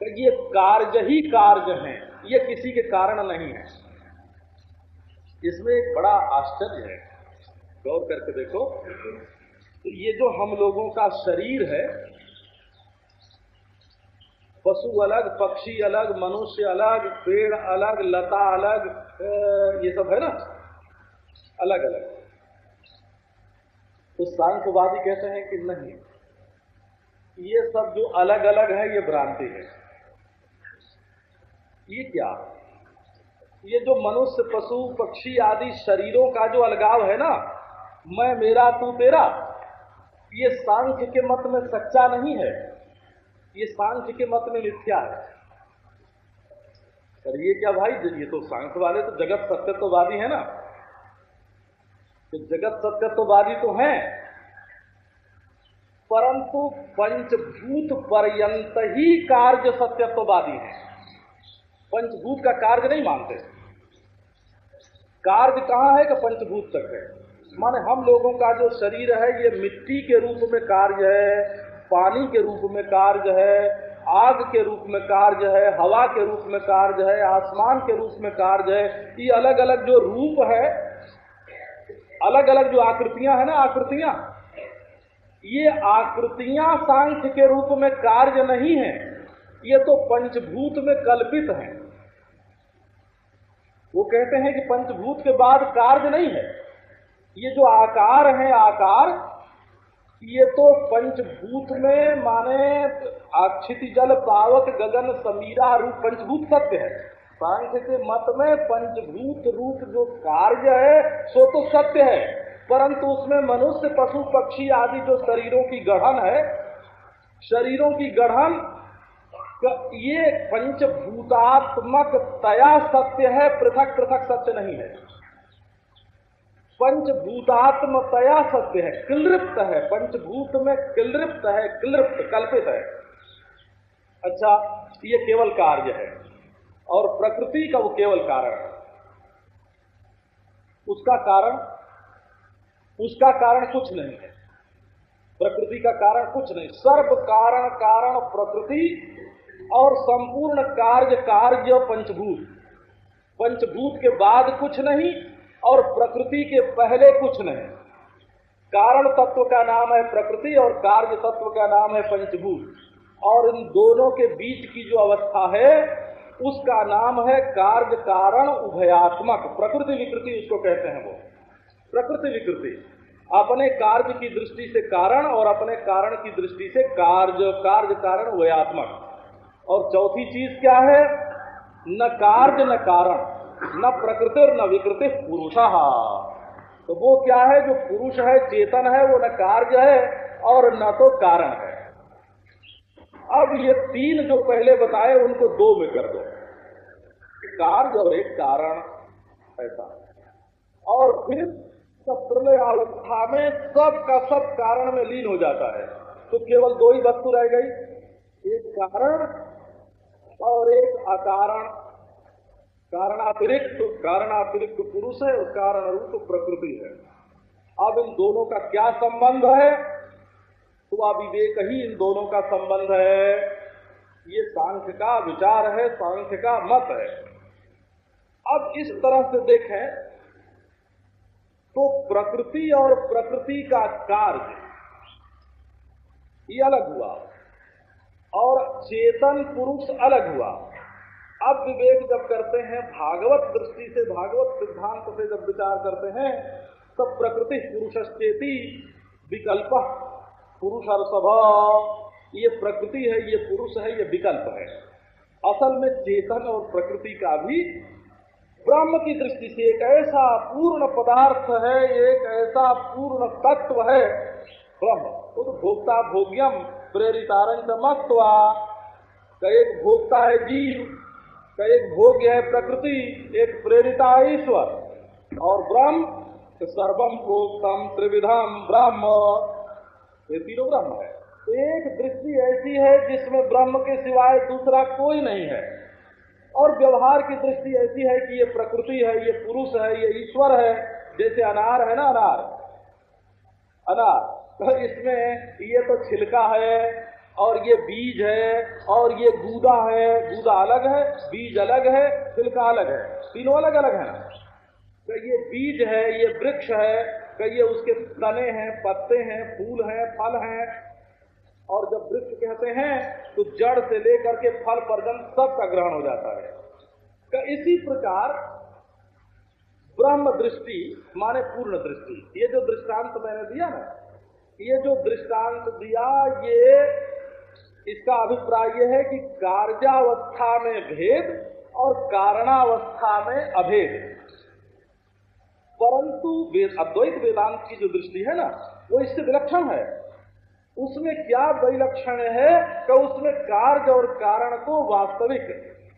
तो ये कार्य ही कार्य हैं। ये किसी के कारण नहीं है। इसमें एक बड़ा आश्चर्य है। गौर करके देखो। तो ये जो हम लोगों का शरीर है पशु अलग, पक्षी अलग, मनुष्य अलग, पेड़ अलग, लता अलग ये सब है ना? अलग अलग। तो सांख्यवादी कहते हैं कि नहीं, ये सब जो अलग अलग है, ये भ्रांति है। ये क्या? ये जो मनुष्य, पशु, पक्षी आदि शरीरों का जो अलगाव है ना, मैं, मेरा, तू, तेरा, ये सांख्य के मत में सच्चा नहीं है। ये सांख्य के मत में मिथ्या है। पर ये क्या भाई ये तो सांख्य वाले तो जगत सत्यत्ववादी है ना? तो जगत सत्यत्ववादी तो हैं, परंतु पंचभूत पर्यंत ही कार्य सत्यत्ववादी है। पंचभूत का कार्य नहीं मानते। कार्य कहाँ है कि पंचभूत तक है? माने हम लोगों का जो शरीर है, ये मिट्टी के रूप में कार्य है पानी के रूप में कार्य है, आग के रूप में कार्य है, हवा के रूप में कार्य है, आसमान के रूप में कार्य है। ये अलग अलग जो रूप है अलग अलग जो आकृतियाँ है ना, आकृतियाँ, ये आकृतियाँ सांख्य के रूप में कार्य नहीं है, ये तो पंचभूत में कल्पित है। वो कहते हैं कि पंचभूत के बाद कार्य नहीं है। ये जो आकार है, आकार ये तो पंचभूत में माने अक्षित जल पावक गगन समीरा रूप पंचभूत सत्य है। सांख्य के मत में पंचभूत रूप जो कार्य है, सो तो सत्य है। परंतु उसमें मनुष्य, पशु, पक्षी आदि जो शरीरों की गढ़न है, शरीरों की गढ़न ये पंचभूतात्मक तया सत्य है पृथक पृथक सत्य नहीं है। पंचभूतात्म तया सत्य है, किलृप्त है, पंचभूत में किलृप्त है, किलृप्त कल्पित है। अच्छा ये केवल कार्य है, और प्रकृति का वो केवल कारण है। उसका कारण उसका कारण कुछ नहीं है। प्रकृति का कारण कुछ नहीं। सर्व कारण कारण प्रकृति और संपूर्ण कार्य कार्य पंचभूत। पंचभूत के बाद कुछ नहीं और प्रकृति के पहले कुछ नहीं। कारण तत्व का नाम है प्रकृति और कार्य तत्व का नाम है पंचभूत। और इन दोनों के बीच की जो अवस्था है, उसका नाम है कार्य कारण उभयात्मक। प्रकृति विकृति उसको कहते हैं वो। प्रकृति विकृति। अपने कार्य की दृष्टि से कारण और अपने कारण की दृष्टि से कार्य। कार्य कारण उभयात्मक। और चौथी चीज़ क्या है? न कार्य न कारण। न प्रकृति और न विकृति पुरुष। तो वो क्या है? जो पुरुष है, चेतन है, वो न कार्य है और न तो कारण है। अब ये तीन जो पहले बताए, उनको दो में कर दो। कार्य और एक कारण, ऐसा। और फिर सब प्रलय अवस्था में सब का सब कारण में लीन हो जाता है। तो केवल दो ही वस्तु रह गई। एक कारण और एक अकारण। कारणातिरिक्त कारणातिरिक्त पुरुष है और कारण रूप प्रकृति है। अब इन दोनों का क्या संबंध है? तो अविवेक ही इन दोनों का संबंध है। ये सांख्य का विचार है, सांख्य का मत है। अब इस तरह से देखें तो प्रकृति और प्रकृति का कार्य ये अलग हुआ और चेतन पुरुष अलग हुआ। अब विवेक जब करते हैं भागवत दृष्टि से भागवत सिद्धांत से जब विचार करते हैं तब प्रकृति पुरुषेती विकल्प पुरुष और स्वभाव ये प्रकृति है ये पुरुष है ये विकल्प है। असल में चेतन और प्रकृति का भी ब्रह्म की दृष्टि से एक ऐसा पूर्ण पदार्थ है एक ऐसा पूर्ण तत्व है। ब्रह्म तो, तो भोक्ता भोग्यम प्रेरितारंग मत्वा। एक भोक्ता है जीव का एक भोग्य है प्रकृति, एक प्रेरिता ईश्वर। और ब्रह्म तो सर्वम भोक्तम त्रिविधम ब्रह्म। ये तीनों ब्रह्म है। तो एक दृष्टि ऐसी है जिसमें ब्रह्म के सिवाय दूसरा कोई नहीं है। और व्यवहार की दृष्टि ऐसी है कि ये प्रकृति है, ये पुरुष है, ये ईश्वर है। जैसे अनार है ना अनार? अनार। तो इसमें ये तो छिलका है और ये बीज है, और ये गूदा है, गूदा अलग है, बीज अलग है छिलका अलग है। तीनों अलग अलग है ना? तो ये बीज है, ये वृक्ष है कि ये उसके तने हैं, पत्ते हैं, फूल हैं, फल हैं। और जब वृक्ष कहते हैं तो जड़ से लेकर के फल पर्यंत सब का ग्रहण हो जाता है। तो इसी प्रकार ब्रह्म दृष्टि माने पूर्ण दृष्टि। ये जो दृष्टांत मैंने दिया ना, ये जो दृष्टांत दिया, ये इसका अभिप्राय यह है कि कार्यावस्था में भेद और कारणावस्था में अभेद। परंतु अद्वैत वेदांत की जो दृष्टि है ना, वो इससे विलक्षण है। उसमें क्या विलक्षण है कि उसमें कार्य और कारण को वास्तविक,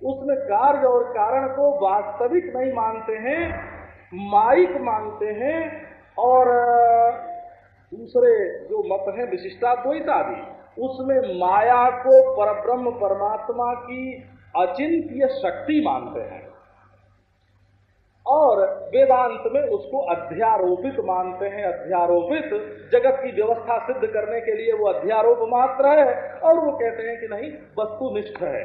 उसमें कार्य और कारण को वास्तविक नहीं मानते हैं, माइक मानते हैं और दूसरे जो मत हैं, विशिष्टाद्वैत आदि। उसमें माया को परब्रह्म परमात्मा की अचिंत्य शक्ति मानते हैं। और वेदांत में उसको अध्यारोपित मानते हैं। अध्यारोपित जगत की व्यवस्था सिद्ध करने के लिए वो अध्यारोप मात्र है और वो कहते हैं कि नहीं, वस्तुनिष्ठ है।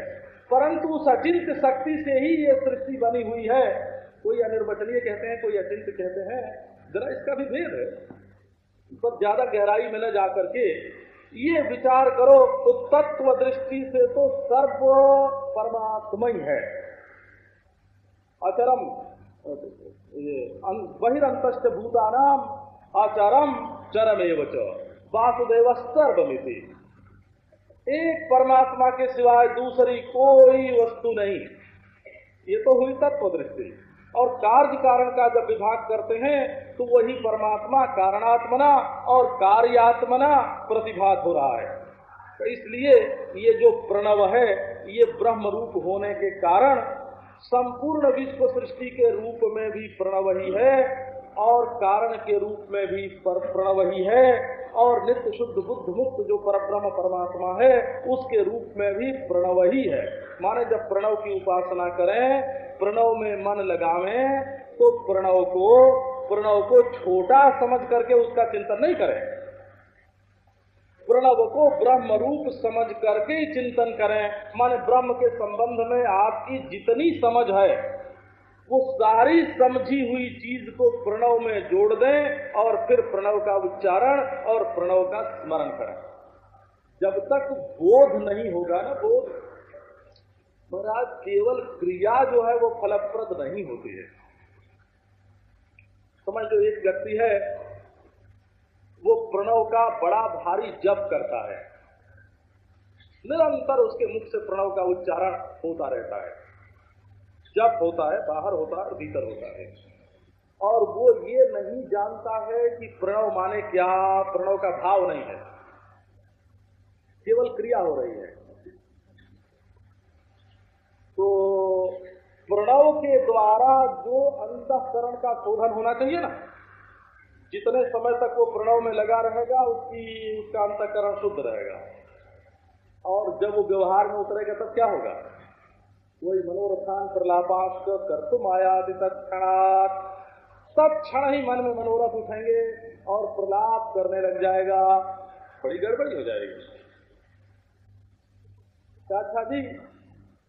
परंतु उस अचिंत शक्ति से ही ये सृष्टि बनी हुई है। कोई अनिर्वचनीय कहते हैं, कोई अचिंत कहते हैं। जरा इसका भी भेद है। पर ज़्यादा गहराई में न जाकर के ये विचार करो तो तत्व दृष्टि से तो सर्व परमात्मा ही। है अचरम बहिरंत भूतानाम आचरम चरम एवं वासुदेव सर्वमिति एक परमात्मा के सिवाय दूसरी कोई वस्तु नहीं। ये तो हुई तत्व दृष्टि। और कार्य कारण का जब विभाग करते हैं तो वही परमात्मा कारणात्मना और कार्यात्मना प्रतिभात हो रहा है। तो इसलिए ये जो प्रणव है, ये ब्रह्म रूप होने के कारण संपूर्ण विश्व सृष्टि के रूप में भी प्रणव ही है और कारण के रूप में भी प्रणव ही है। और नित्य शुद्ध बुद्ध मुक्त जो पर ब्रह्म परमात्मा है, उसके रूप में भी प्रणव ही है। माने जब प्रणव की उपासना करें, प्रणव में मन लगावे तो प्रणव को प्रणव को छोटा समझ करके उसका चिंतन नहीं करें। प्रणव को ब्रह्म रूप समझ करके चिंतन करें। माने ब्रह्म के संबंध में आपकी जितनी समझ है वो सारी समझी हुई चीज़ को प्रणव में जोड़ दें और फिर प्रणव का उच्चारण और प्रणव का स्मरण करें। जब तक बोध नहीं होगा ना बोध, महाराज, केवल क्रिया जो है वो फलप्रद नहीं होती है। समझ लो, एक व्यक्ति है, वो प्रणव का बड़ा भारी जप करता है। निरंतर उसके मुख से प्रणव का उच्चारण होता रहता है। जब होता है, बाहर होता है और भीतर होता है। और वो ये नहीं जानता है कि प्रणव माने क्या, प्रणव का भाव नहीं है। केवल क्रिया हो रही है। तो प्रणव के द्वारा जो अंतकरण का शोधन होना चाहिए ना, जितने समय तक वो प्रणव में लगा रहेगा, उसकी, उसका अंतकरण शुद्ध रहेगा। और जब वो व्यवहार में उतरेगा, तब क्या होगा? वही मनोरथान प्रलापाश कर तुम आया तत्क्षणात। तत्क्षण ही मन में मनोरथ उठेंगे और प्रलाप करने लग जाएगा। बड़ी गड़बड़ी हो जाएगी। अच्छा जी,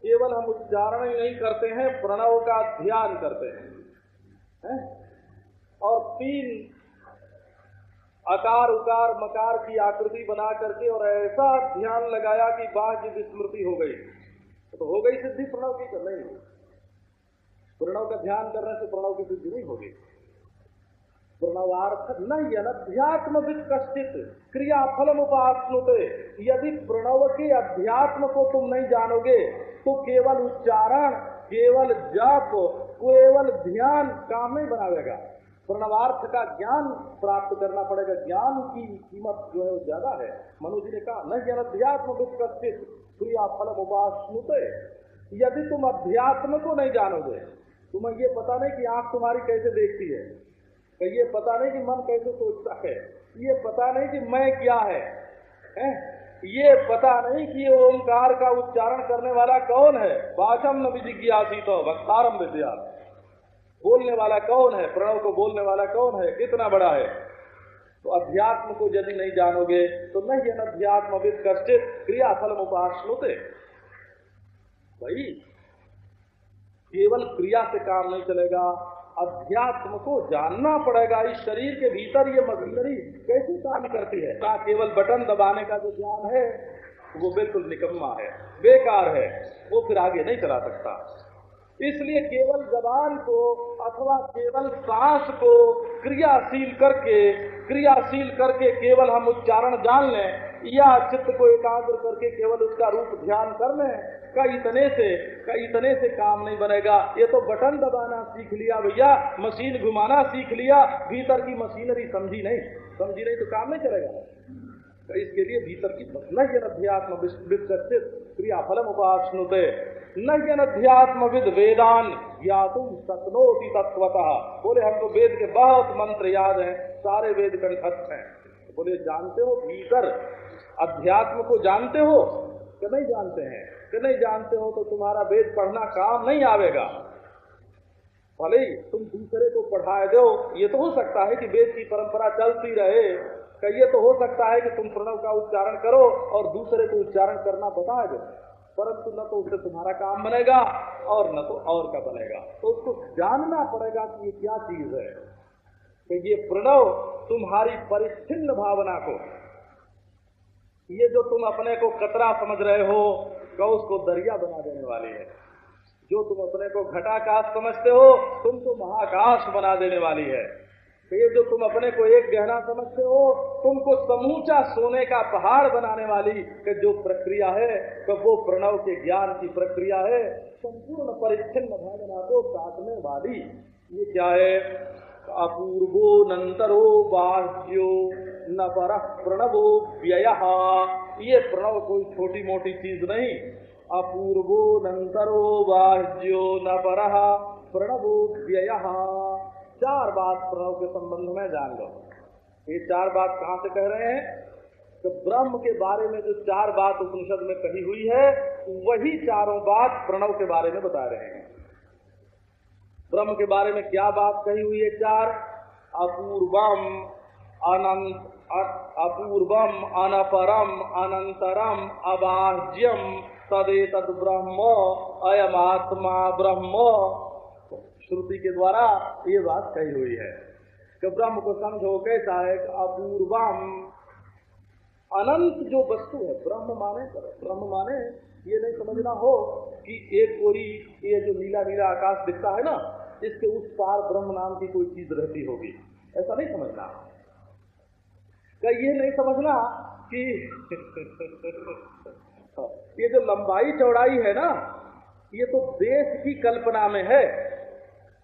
केवल हम उच्चारण ही नहीं करते हैं, प्रणव का ध्यान करते हैं। है? और तीन आकार उकार, मकार की आकृति बना करके और ऐसा ध्यान लगाया कि बाह्य विस्मृति हो गई। तो हो गई सिद्धि, प्रणव की तो नहीं होगी प्रणव का ध्यान करने से प्रणव की सिद्धि नहीं होगी प्रणवार्थ नहीं अध्यात्म कश्चित क्रिया फलम उपासनुते यदि प्रणव के अध्यात्म को तुम नहीं जानोगे तो केवल उच्चारण, केवल जप, केवल ध्यान काम नहीं बनावेगा। प्रणवार्थ का ज्ञान प्राप्त करना पड़ेगा। ज्ञान की कीमत जो है वो ज़्यादा है। मनु जी ने कहा न जन अध्यात्म विकसित क्रिया फल उपासनुते यदि तुम अध्यात्म को नहीं जानोगे तुम्हें ये पता नहीं कि आँख तुम्हारी कैसे देखती है। कि ये पता नहीं कि मन कैसे सोचता है। ये पता नहीं कि मैं क्या है, है? ये पता नहीं कि ओंकार का उच्चारण करने वाला कौन है। भाषम न विजिज्ञासी तो भक्तारम विद्या बोलने वाला कौन है? प्रणव को बोलने वाला कौन है? कितना बड़ा है? तो अध्यात्म को यदि नहीं जानोगे तो नहीं अध्यात्म विद कष्टित क्रिया फल उपासनुते भाई केवल क्रिया से काम नहीं चलेगा, अध्यात्म को जानना पड़ेगा। इस शरीर के भीतर ये मशीनरी कैसे काम करती है? क्या केवल बटन दबाने का जो ज्ञान है, वो बिल्कुल निकम्मा है, बेकार है, वो फिर आगे नहीं चला सकता। इसलिए केवल जबान को अथवा केवल सांस को क्रियाशील करके क्रियाशील करके केवल हम उच्चारण जान लें, या चित्त को एकाग्र करके केवल उसका रूप ध्यान कर लें का इतने से का इतने से काम नहीं बनेगा। ये तो बटन दबाना सीख लिया भैया, मशीन घुमाना सीख लिया, भीतर की मशीनरी समझी नहीं। समझी नहीं तो काम नहीं चलेगा। तो इसके लिए भीतर की न क्रिया फलम उपासनुते न अध्यात्म विद वेदान या तुम सतनोति तत्वतः बोले हमको वेद के बहुत मंत्र याद हैं, सारे वेद कंठस्थ हैं। बोले, जानते हो भीतर अध्यात्म को जानते हो? कि नहीं जानते हैं? कि नहीं जानते हो तो तुम्हारा वेद पढ़ना काम नहीं आवेगा। भले ही तुम दूसरे को पढ़ाए दो, ये तो हो सकता है कि वेद की परंपरा चलती रहे। ये तो हो सकता है कि तुम प्रणव का उच्चारण करो और दूसरे को उच्चारण करना बता दो। परंतु न तो उससे तुम्हारा काम बनेगा और न तो और का बनेगा। तो उसको जानना पड़ेगा कि ये क्या चीज़ है। कि ये प्रणव तुम्हारी परिच्छिन्न भावना को, ये जो तुम अपने को कतरा समझ रहे हो का उसको दरिया बना देने वाली है। जो तुम अपने को घटाकाश समझते हो तुमको महाकाश बना देने वाली है। ये जो तुम अपने को एक गहना समझते हो, तुमको समूचा सोने का पहाड़ बनाने वाली कि जो प्रक्रिया है तो वो प्रणव के ज्ञान की प्रक्रिया है, संपूर्ण परिच्छिन्न भावना को काटने वाली। ये क्या है? अपूर्वो नंतरो बाह्यो न पर प्रणवो व्यय। ये प्रणव कोई छोटी मोटी चीज़ नहीं। अपूर्वो नंतरो बाह्यो न पर प्रणवो व्यय। चार बात प्रणव के संबंध में जान लो। ये चार बात कहाँ से कह रहे हैं? तो ब्रह्म के बारे में जो चार बात उपनिषद में कही हुई है, वही चारों बात प्रणव के बारे में बता रहे हैं। ब्रह्म के बारे में क्या बात कही हुई है चार? अपूर्वम अनंत अपूर्वम अनपरम अनंतरम अबाह्यम तदे तद ब्रह्म अयमात्मा ब्रह्म। श्रुति के द्वारा ये बात कही हुई है कि ब्रह्म को समझो कैसा है अपूर्वम। अनंत जो वस्तु है, ब्रह्म माने ब्रह्म माने ये नहीं समझना हो कि एक कोई ये जो नीला नीला आकाश दिखता है ना, इसके उस पार ब्रह्म नाम की कोई चीज़ रहती होगी। ऐसा नहीं समझना। क्या ये नहीं समझना कि ये जो लंबाई चौड़ाई है ना, ये तो देश की कल्पना में है।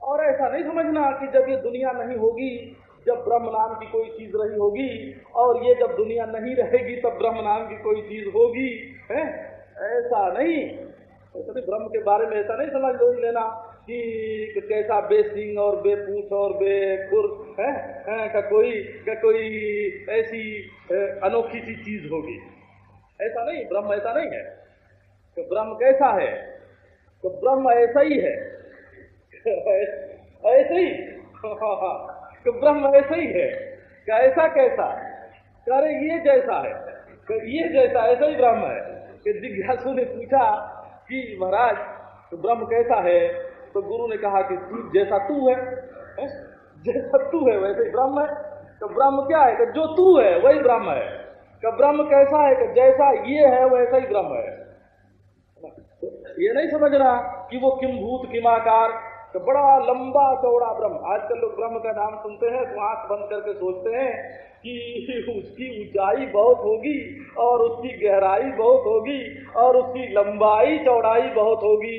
और ऐसा नहीं समझना कि जब ये दुनिया नहीं होगी जब ब्रह्म नाम की कोई चीज़ रही होगी और ये जब दुनिया नहीं रहेगी तब ब्रह्म नाम की कोई चीज़ होगी है? ऐसा नहीं। ऐसा नहीं ब्रह्म के बारे में ऐसा नहीं समझ लो लेना कि कैसा बेसिंग और बेपूछ और बेखुर है, है? का कोई का कोई ऐसी अनोखी सी चीज़ होगी? ऐसा नहीं ब्रह्म ऐसा नहीं है। तो ब्रह्म कैसा है? तो ब्रह्म ऐसा ही है। ऐसे ही। तो ब्रह्म ऐसा ही है। क्या ऐसा कैसा? अरे ये जैसा है। तो ये जैसा ऐसा ही ब्रह्म है। कि जिज्ञासु ने पूछा कि महाराज तो ब्रह्म कैसा है? तो गुरु ने कहा कि तू जैसा तू है, है? जैसा तू है वैसे ही ब्रह्म है। तो ब्रह्म क्या है? कि जो तू है वही ब्रह्म है। कि ब्रह्म कैसा है? कि जैसा ये है वैसा ही ब्रह्म है। ये नहीं समझ रहा कि वो किम भूत किमाकार तो बड़ा लंबा चौड़ा ब्रह्म। आजकल लोग ब्रह्म का नाम सुनते हैं तो आँख बंद करके सोचते हैं कि उसकी ऊंचाई बहुत होगी और उसकी गहराई बहुत होगी और उसकी लंबाई चौड़ाई बहुत होगी।